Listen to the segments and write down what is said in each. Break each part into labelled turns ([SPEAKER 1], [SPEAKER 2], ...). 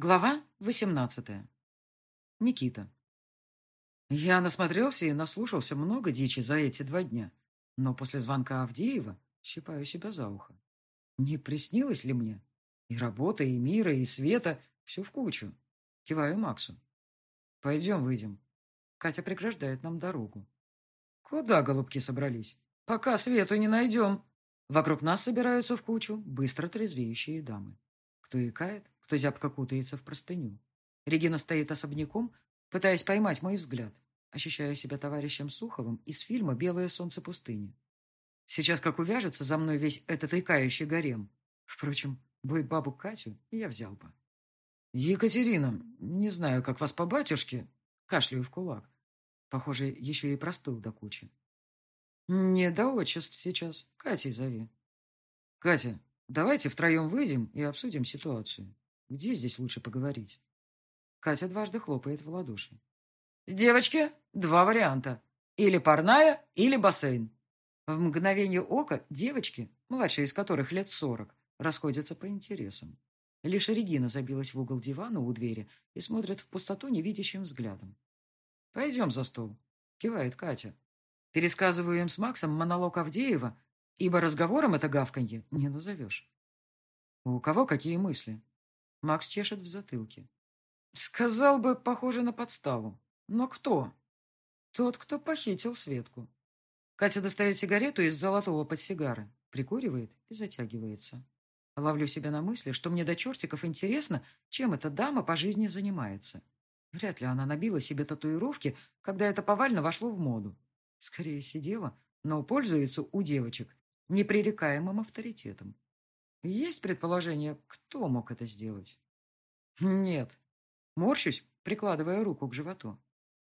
[SPEAKER 1] Глава 18. Никита. Я насмотрелся и наслушался много дичи за эти два дня, но после звонка Авдеева щипаю себя за ухо. Не приснилось ли мне? И работа, и мира, и света, все в кучу. Киваю Максу. Пойдем выйдем. Катя преграждает нам дорогу. Куда, голубки, собрались? Пока свету не найдем. Вокруг нас собираются в кучу быстро трезвеющие дамы. Кто икает, кто зябко кутается в простыню. Регина стоит особняком, пытаясь поймать мой взгляд. Ощущаю себя товарищем Суховым из фильма «Белое солнце пустыни». Сейчас как увяжется за мной весь этот икающий гарем. Впрочем, бой бабу Катю я взял бы. Екатерина, не знаю, как вас по батюшке, кашляю в кулак. Похоже, еще и простыл до кучи. Не до отчеств сейчас. Катей зови. Катя, давайте втроем выйдем и обсудим ситуацию. Где здесь лучше поговорить? Катя дважды хлопает в ладоши. Девочки, два варианта. Или парная, или бассейн. В мгновение ока девочки, младшие из которых лет сорок, расходятся по интересам. Лишь Регина забилась в угол дивана у двери и смотрит в пустоту невидящим взглядом. «Пойдем за стол», — кивает Катя. Пересказываю им с Максом монолог Авдеева, ибо разговором это гавканье не назовешь. У кого какие мысли? Макс чешет в затылке. Сказал бы, похоже на подставу. Но кто? Тот, кто похитил Светку. Катя достает сигарету из золотого подсигары, прикуривает и затягивается. Ловлю себя на мысли, что мне до чертиков интересно, чем эта дама по жизни занимается. Вряд ли она набила себе татуировки, когда это повально вошло в моду. Скорее сидела, но пользуется у девочек непререкаемым авторитетом. Есть предположение, кто мог это сделать? Нет. Морщусь, прикладывая руку к животу.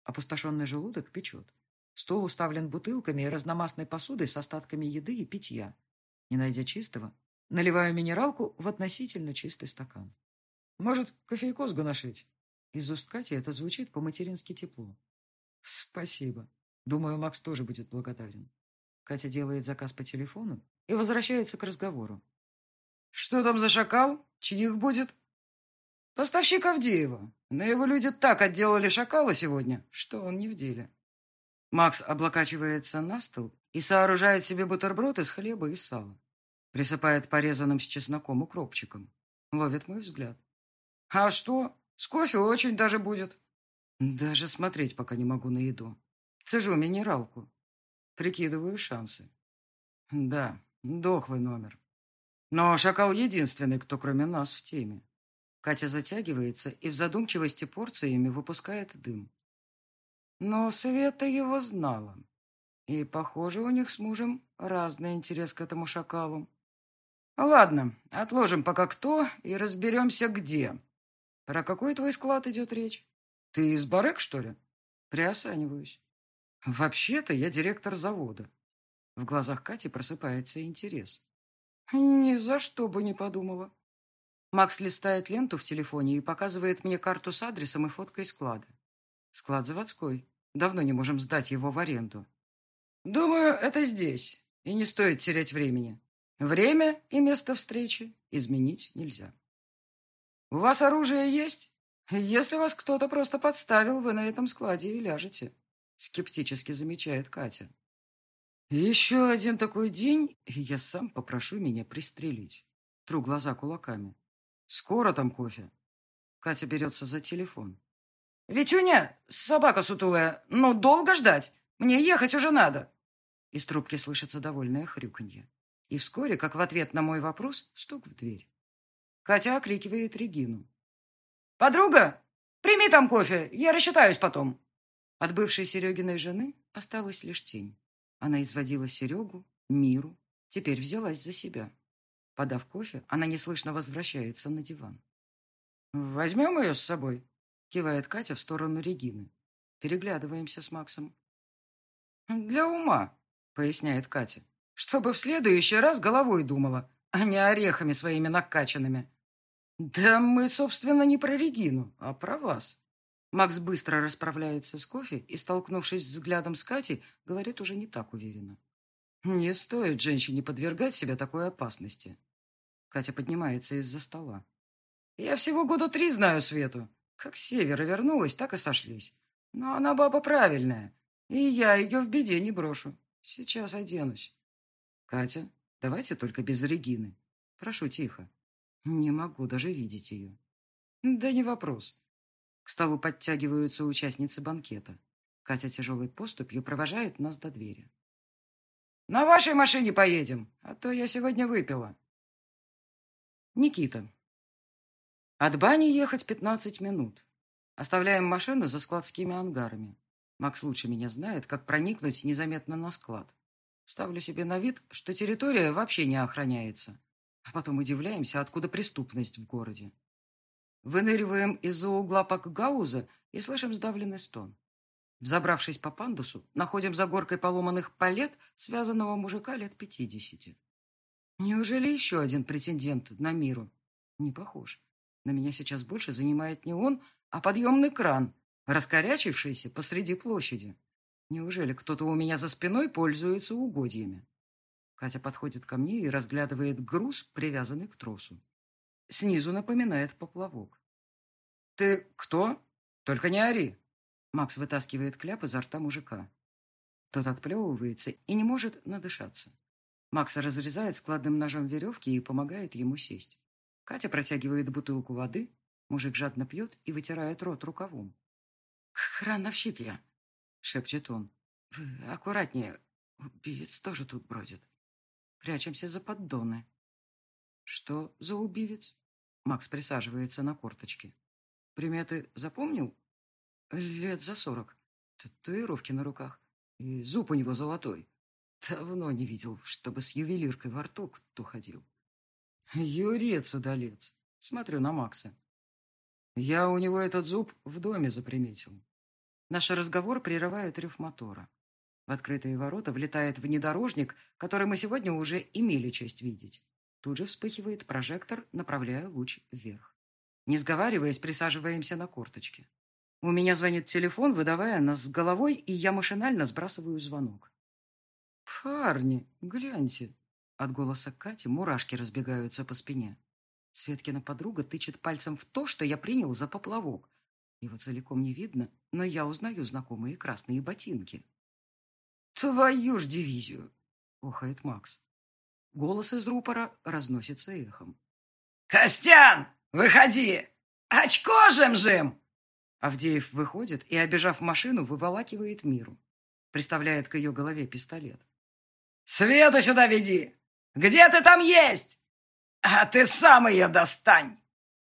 [SPEAKER 1] Опустошенный желудок печет. Стол уставлен бутылками и разномастной посудой с остатками еды и питья. Не найдя чистого, наливаю минералку в относительно чистый стакан. Может, кофейку сгоношить? Из уст Кати это звучит по-матерински тепло. Спасибо. Думаю, Макс тоже будет благодарен. Катя делает заказ по телефону и возвращается к разговору. Что там за шакал? Чьих будет? Поставщик Авдеева. Но его люди так отделали шакала сегодня, что он не в деле. Макс облокачивается на стол и сооружает себе бутерброд из хлеба и сала. Присыпает порезанным с чесноком укропчиком. Ловит мой взгляд. А что? С кофе очень даже будет. Даже смотреть пока не могу на еду. Цежу минералку. Прикидываю шансы. Да, дохлый номер. Но шакал единственный, кто кроме нас в теме. Катя затягивается и в задумчивости порциями выпускает дым. Но Света его знала. И, похоже, у них с мужем разный интерес к этому шакалу. Ладно, отложим пока кто и разберемся где. Про какой твой склад идет речь? Ты из барек, что ли? Приосаниваюсь. Вообще-то я директор завода. В глазах Кати просыпается интерес. Ни за что бы не подумала. Макс листает ленту в телефоне и показывает мне карту с адресом и фоткой склада. Склад заводской. Давно не можем сдать его в аренду. Думаю, это здесь. И не стоит терять времени. Время и место встречи изменить нельзя. У вас оружие есть? Если вас кто-то просто подставил, вы на этом складе и ляжете. Скептически замечает Катя. Еще один такой день, и я сам попрошу меня пристрелить. Тру глаза кулаками. Скоро там кофе. Катя берется за телефон. «Витюня, собака сутулая, ну долго ждать? Мне ехать уже надо!» Из трубки слышится довольное хрюканье. И вскоре, как в ответ на мой вопрос, стук в дверь. Катя окрикивает Регину. «Подруга, прими там кофе, я рассчитаюсь потом!» От бывшей Серегиной жены осталась лишь тень. Она изводила Серегу, Миру, теперь взялась за себя. Подав кофе, она неслышно возвращается на диван. «Возьмем ее с собой?» — кивает Катя в сторону Регины. Переглядываемся с Максом. «Для ума», — поясняет Катя, «чтобы в следующий раз головой думала, а не орехами своими накачанными». «Да мы, собственно, не про Регину, а про вас». Макс быстро расправляется с кофе и, столкнувшись взглядом с Катей, говорит уже не так уверенно. «Не стоит женщине подвергать себя такой опасности». Катя поднимается из-за стола. Я всего года три знаю Свету. Как с севера вернулась, так и сошлись. Но она баба правильная, и я ее в беде не брошу. Сейчас оденусь. Катя, давайте только без Регины. Прошу тихо. Не могу даже видеть ее. Да не вопрос. К столу подтягиваются участницы банкета. Катя тяжелой поступью провожает нас до двери. «На вашей машине поедем, а то я сегодня выпила». Никита. От бани ехать пятнадцать минут. Оставляем машину за складскими ангарами. Макс лучше меня знает, как проникнуть незаметно на склад. Ставлю себе на вид, что территория вообще не охраняется. А потом удивляемся, откуда преступность в городе. Выныриваем из-за угла Пакгауза и слышим сдавленный стон. Взобравшись по пандусу, находим за горкой поломанных палет связанного мужика лет пятидесяти. Неужели еще один претендент на миру? Не похож. На меня сейчас больше занимает не он, а подъемный кран, раскорячившийся посреди площади. Неужели кто-то у меня за спиной пользуется угодьями? Катя подходит ко мне и разглядывает груз, привязанный к тросу. Снизу напоминает поплавок. «Ты кто? Только не ори!» Макс вытаскивает кляп изо рта мужика. Тот отплевывается и не может надышаться. Макс разрезает складным ножом веревки и помогает ему сесть. Катя протягивает бутылку воды, мужик жадно пьет и вытирает рот рукавом. «Храновщик я!» — шепчет он. «Вы аккуратнее, убивец тоже тут бродит». Прячемся за поддоны. Что за убивец? Макс присаживается на корточки. Приметы запомнил? Лет за сорок. Татуировки на руках. И зуб у него золотой. Давно не видел, чтобы с ювелиркой во рту кто ходил. Юрец-удалец. Смотрю на Макса. Я у него этот зуб в доме заприметил. Наш разговор прерывает рев мотора. В открытые ворота влетает внедорожник, который мы сегодня уже имели честь видеть. Тут же вспыхивает прожектор, направляя луч вверх. Не сговариваясь, присаживаемся на корточки. У меня звонит телефон, выдавая нас с головой, и я машинально сбрасываю звонок. «Парни, гляньте!» От голоса Кати мурашки разбегаются по спине. Светкина подруга тычет пальцем в то, что я принял за поплавок. Его целиком не видно, но я узнаю знакомые красные ботинки. «Твою ж дивизию!» — охает Макс. Голос из рупора разносится эхом.
[SPEAKER 2] «Костян, выходи! Очко жим-жим!»
[SPEAKER 1] Авдеев выходит и, обежав машину, выволакивает миру. Приставляет к ее голове пистолет.
[SPEAKER 2] «Свету сюда веди! Где ты там есть? А ты сам ее достань!»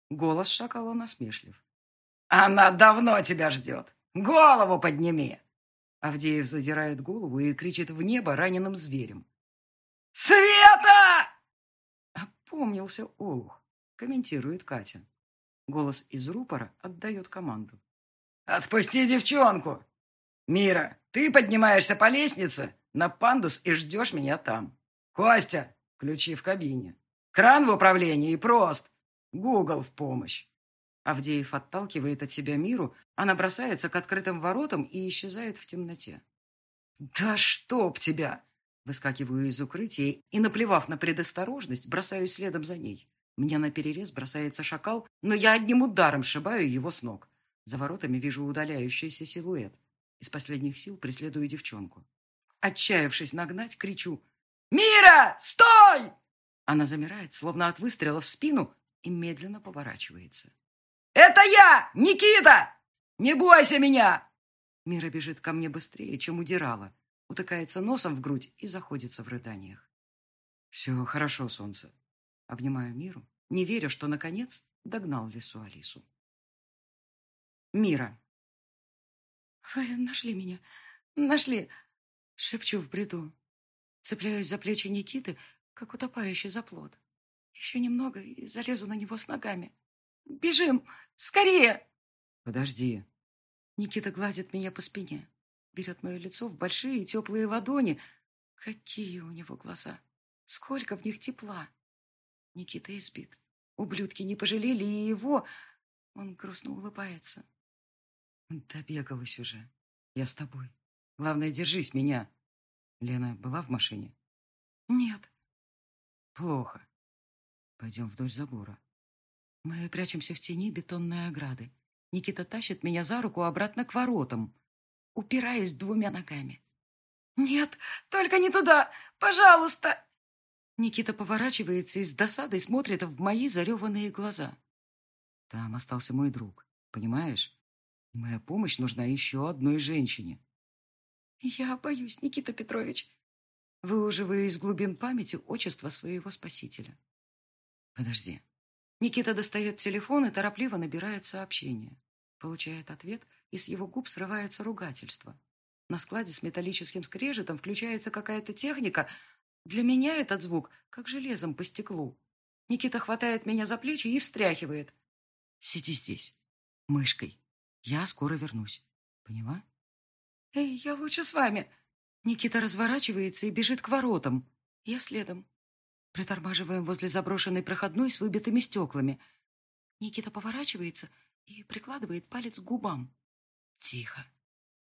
[SPEAKER 1] Голос шакала насмешлив.
[SPEAKER 2] «Она давно тебя ждет! Голову подними!»
[SPEAKER 1] Авдеев задирает голову и кричит в небо раненым зверем.
[SPEAKER 2] «Света!»
[SPEAKER 1] Опомнился Олух, комментирует Катя. Голос из рупора отдает команду.
[SPEAKER 2] «Отпусти девчонку! Мира, ты поднимаешься по лестнице на пандус и ждешь меня там. Костя, ключи в кабине. Кран в управлении и прост. Гугл в помощь.
[SPEAKER 1] Авдеев отталкивает от себя миру, она бросается к открытым воротам и исчезает в темноте.
[SPEAKER 2] «Да чтоб тебя!»
[SPEAKER 1] Выскакиваю из укрытия и, наплевав на предосторожность, бросаюсь следом за ней. Мне на перерез бросается шакал, но я одним ударом сшибаю его с ног. За воротами вижу удаляющийся силуэт. Из последних сил преследую девчонку. Отчаявшись нагнать, кричу
[SPEAKER 2] «Мира, стой!»
[SPEAKER 1] Она замирает, словно от выстрела в спину, и медленно поворачивается.
[SPEAKER 2] «Это я, Никита! Не бойся меня!»
[SPEAKER 1] Мира бежит ко мне быстрее, чем удирала, утыкается носом в грудь и заходится в рыданиях. «Все хорошо, солнце». Обнимаю Миру, не веря, что, наконец, догнал лису Алису. Мира.
[SPEAKER 3] «Вы нашли меня. Нашли!» Шепчу в бреду. Цепляюсь за плечи Никиты, как утопающий за плод. Еще немного и залезу на него с ногами. Бежим! Скорее!»
[SPEAKER 1] «Подожди!»
[SPEAKER 3] Никита гладит меня по спине. Берет мое лицо в большие теплые ладони. Какие у него глаза! Сколько в них тепла! Никита избит. Ублюдки не пожалели и его. Он грустно улыбается.
[SPEAKER 1] Добегалась уже. Я с тобой. Главное, держись меня. Лена была в машине?
[SPEAKER 3] Нет.
[SPEAKER 1] Плохо. Пойдем вдоль забора.
[SPEAKER 3] Мы прячемся в тени бетонной ограды. Никита тащит меня за руку обратно к воротам. Упираюсь двумя ногами. «Нет, только не туда! Пожалуйста!» Никита поворачивается и с досадой смотрит в мои зареванные глаза.
[SPEAKER 1] Там остался мой друг, понимаешь? моя помощь нужна еще одной женщине.
[SPEAKER 3] Я боюсь, Никита Петрович. Выуживаю из глубин памяти отчество своего спасителя.
[SPEAKER 1] Подожди.
[SPEAKER 3] Никита достает телефон и торопливо набирает сообщение. Получает ответ, и с его губ срывается ругательство. На складе с металлическим скрежетом включается какая-то техника. Для меня этот звук как железом по стеклу. Никита хватает меня за плечи и встряхивает.
[SPEAKER 1] «Сиди здесь, мышкой. Я скоро вернусь. Поняла?»
[SPEAKER 3] «Эй, я лучше с вами!» Никита разворачивается и бежит к воротам. Я следом. Притормаживаем возле заброшенной проходной с выбитыми стеклами. Никита поворачивается и прикладывает палец к губам. Тихо.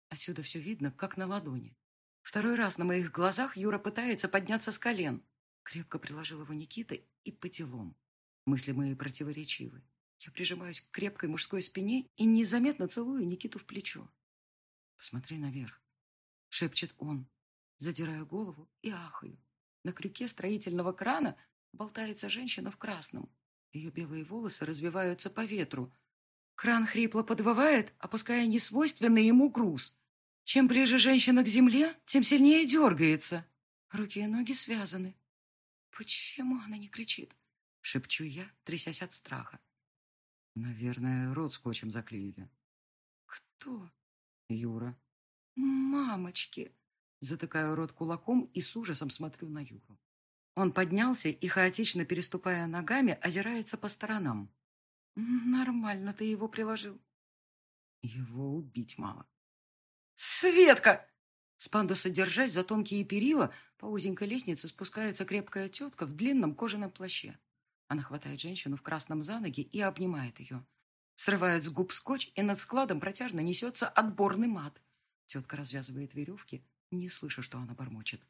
[SPEAKER 3] Отсюда все видно, как на ладони. Второй раз на моих глазах Юра пытается подняться с колен. Крепко приложил его Никита и по делам. Мысли мои противоречивы. Я прижимаюсь к крепкой мужской спине и незаметно целую Никиту в плечо. «Посмотри наверх», — шепчет он. Задираю голову и ахаю. На крюке строительного крана болтается женщина в красном. Ее белые волосы развиваются по ветру. Кран хрипло подвывает, опуская несвойственный ему груз. Чем ближе женщина к земле, тем сильнее дергается. Руки и ноги связаны. «Почему она не кричит?» — шепчу я, трясясь от страха.
[SPEAKER 1] «Наверное, рот скотчем заклеили».
[SPEAKER 3] «Кто?»
[SPEAKER 1] «Юра».
[SPEAKER 3] «Мамочки!» Затыкаю рот кулаком и с ужасом смотрю на Юру. Он поднялся и, хаотично переступая ногами, озирается по сторонам. «Нормально ты его приложил».
[SPEAKER 1] «Его убить мало».
[SPEAKER 3] «Светка!» С пандуса, держась за тонкие перила, по узенькой лестнице спускается крепкая тетка в длинном кожаном плаще. Она хватает женщину в красном за ноги и обнимает ее. Срывает с губ скотч, и над складом протяжно несется отборный мат. Тетка развязывает веревки, не слыша, что она бормочет.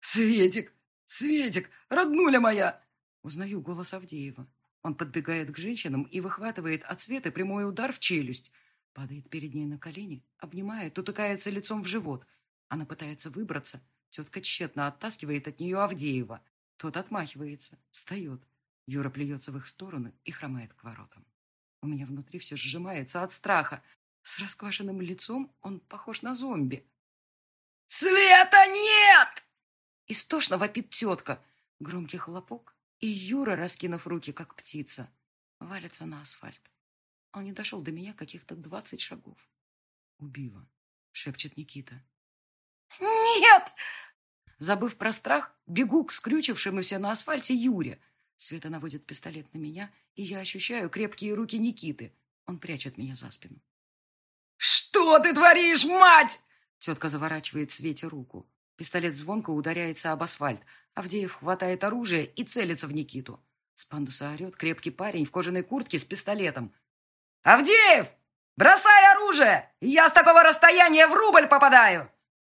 [SPEAKER 2] «Светик! Светик! Роднуля моя!»
[SPEAKER 3] Узнаю голос Авдеева. Он подбегает к женщинам и выхватывает от Светы прямой удар в челюсть. Падает перед ней на колени, обнимает, утыкается лицом в живот. Она пытается выбраться. Тетка тщетно оттаскивает от нее Авдеева. Тот отмахивается, встает. Юра плюется в их сторону и хромает к воротам. У меня внутри все сжимается от страха. С расквашенным лицом он похож на зомби.
[SPEAKER 2] «Света нет!»
[SPEAKER 3] Истошно вопит тетка. Громкий хлопок, и Юра, раскинув руки, как птица, валится на асфальт. Он не дошел до меня каких-то двадцать шагов. «Убила», — шепчет Никита.
[SPEAKER 2] «Нет!»
[SPEAKER 3] Забыв про страх, бегу к скрючившемуся на асфальте Юре. Света наводит пистолет на меня, и я ощущаю крепкие руки Никиты. Он прячет меня за спину.
[SPEAKER 2] «Что ты творишь, мать?»
[SPEAKER 3] Тетка заворачивает Свете руку. Пистолет звонко ударяется об асфальт. Авдеев хватает оружие и целится в Никиту. С пандуса орет крепкий парень в кожаной куртке с пистолетом.
[SPEAKER 2] «Авдеев! Бросай оружие! Я с такого расстояния в рубль попадаю!»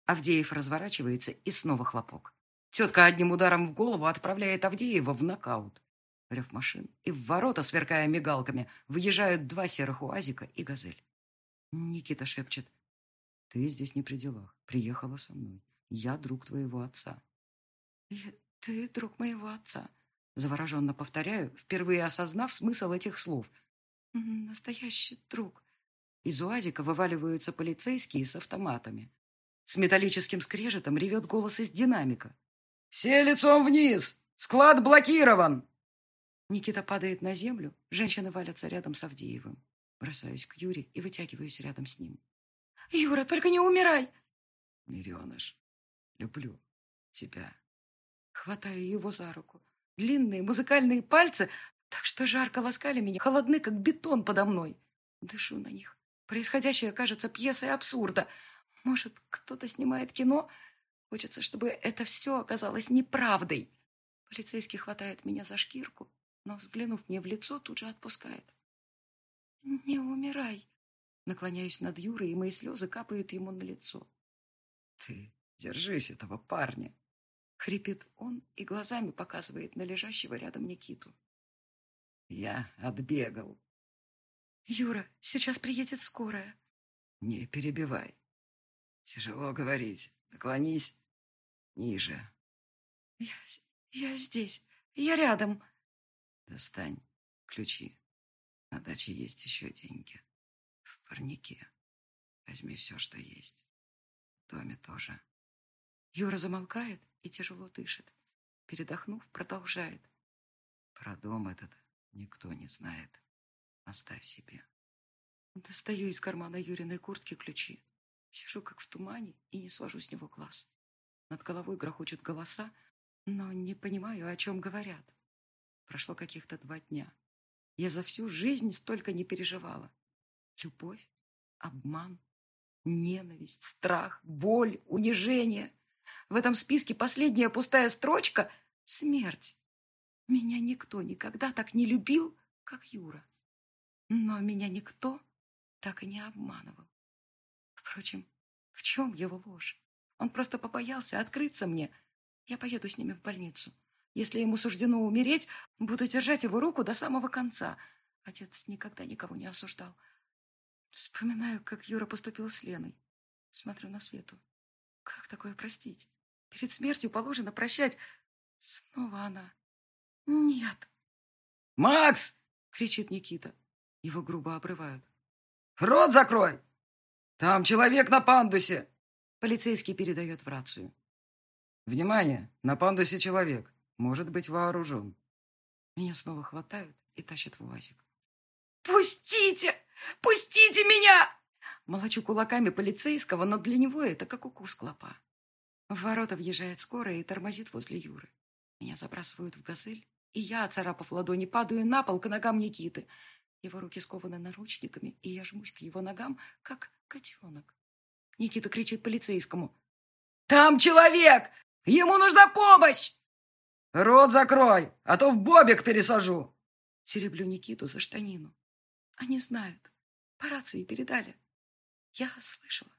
[SPEAKER 3] Авдеев разворачивается и снова хлопок. Тетка одним ударом в голову отправляет Авдеева в нокаут. Рев машин, и в ворота, сверкая мигалками, выезжают два серых уазика и газель. Никита шепчет. «Ты здесь не при делах. Приехала со мной. Я друг твоего отца». «Ты друг моего отца», — завороженно повторяю, впервые осознав смысл этих слов. «Настоящий друг». Из УАЗика вываливаются полицейские с автоматами. С металлическим скрежетом ревет голос из динамика.
[SPEAKER 2] «Все лицом вниз! Склад блокирован!»
[SPEAKER 3] Никита падает на землю, женщины валятся рядом с Авдеевым. Бросаюсь к Юре и вытягиваюсь рядом с ним. «Юра, только не умирай!»
[SPEAKER 1] «Миреныш, люблю тебя».
[SPEAKER 3] Хватаю его за руку. Длинные музыкальные пальцы, так что жарко ласкали меня, холодны, как бетон подо мной. Дышу на них. Происходящее кажется пьесой абсурда. Может, кто-то снимает кино? Хочется, чтобы это все оказалось неправдой. Полицейский хватает меня за шкирку, но, взглянув мне в лицо, тут же отпускает. «Не умирай!» Наклоняюсь над Юрой, и мои слезы капают ему на лицо.
[SPEAKER 1] «Ты держись этого парня!»
[SPEAKER 3] Хрипит он и глазами показывает на лежащего рядом Никиту.
[SPEAKER 2] Я отбегал.
[SPEAKER 3] Юра, сейчас приедет скорая.
[SPEAKER 2] Не перебивай. Тяжело говорить. Наклонись ниже.
[SPEAKER 3] Я, я здесь. Я рядом.
[SPEAKER 2] Достань ключи. На даче есть еще деньги. В парнике. Возьми все, что есть. В доме тоже.
[SPEAKER 3] Юра замолкает и тяжело дышит. Передохнув, продолжает.
[SPEAKER 2] Про дом этот никто не знает. Оставь себе.
[SPEAKER 3] Достаю из кармана Юриной куртки ключи. Сижу как в тумане и не свожу с него глаз. Над головой грохочут голоса, но не понимаю, о чем говорят. Прошло каких-то два дня. Я за всю жизнь столько не переживала. Любовь, обман, ненависть, страх, боль, унижение. В этом списке последняя пустая строчка — смерть. Меня никто никогда так не любил, как Юра. Но меня никто так и не обманывал. Впрочем, в чем его ложь? Он просто побоялся открыться мне. Я поеду с ними в больницу. Если ему суждено умереть, буду держать его руку до самого конца. Отец никогда никого не осуждал. Вспоминаю, как Юра поступил с Леной. Смотрю на Свету. Как такое простить? Перед смертью положено прощать. Снова она. Нет.
[SPEAKER 2] «Макс!»
[SPEAKER 3] — кричит Никита. Его грубо обрывают.
[SPEAKER 2] «Рот закрой! Там человек на пандусе!»
[SPEAKER 3] Полицейский передает в рацию.
[SPEAKER 2] «Внимание! На пандусе человек. Может быть вооружен».
[SPEAKER 3] Меня снова хватают и тащат в УАЗик.
[SPEAKER 4] «Пустите! Пустите меня!»
[SPEAKER 3] Молочу кулаками полицейского, но для него это как укус клопа. В ворота въезжает скорая и тормозит возле Юры. Меня забрасывают в газель, и я, оцарапав ладони, падаю на пол к ногам Никиты. Его руки скованы наручниками, и я жмусь к его ногам, как котенок. Никита кричит полицейскому.
[SPEAKER 2] «Там человек! Ему нужна помощь!» «Рот закрой, а то в бобик пересажу!»
[SPEAKER 3] Тереблю Никиту за штанину. Они знают. По рации передали. Я слышала.